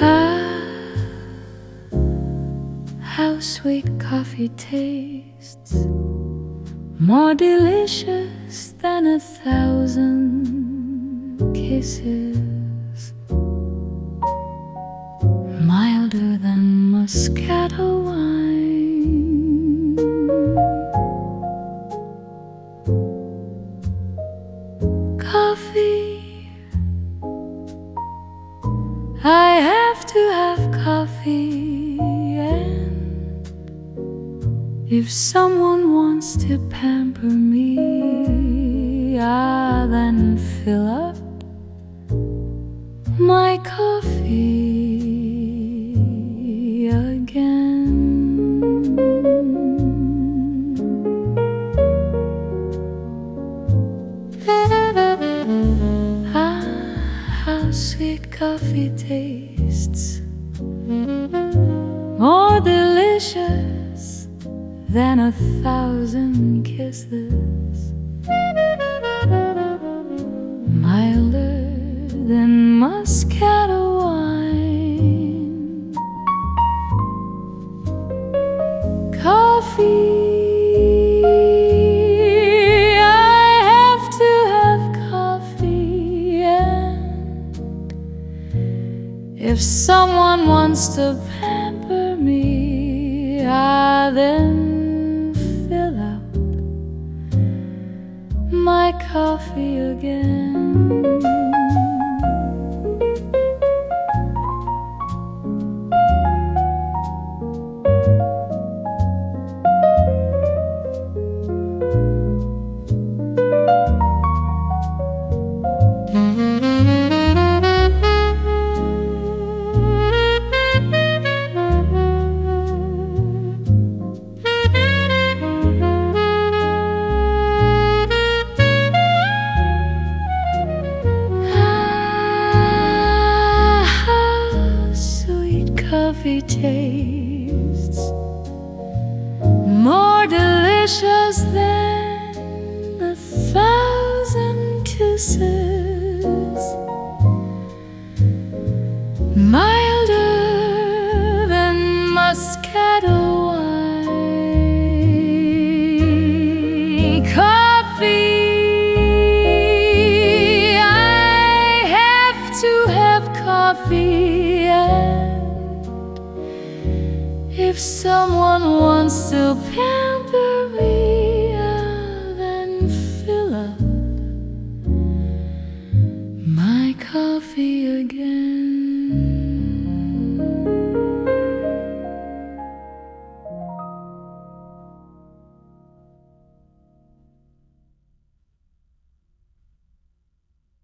Ah, how sweet coffee tastes, more delicious than a thousand kisses, milder than muscatel wine. Coffee to have coffee. And if someone wants to pamper me, I then fill up my coffee again. Ah, how sweet coffee tastes, more delicious than a thousand kisses, if someone wants to pamper me, I then fill up my coffee again. Coffee tastes, more delicious than a thousand kisses, if someone wants to pamper me, I'll then fill